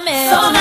promise. So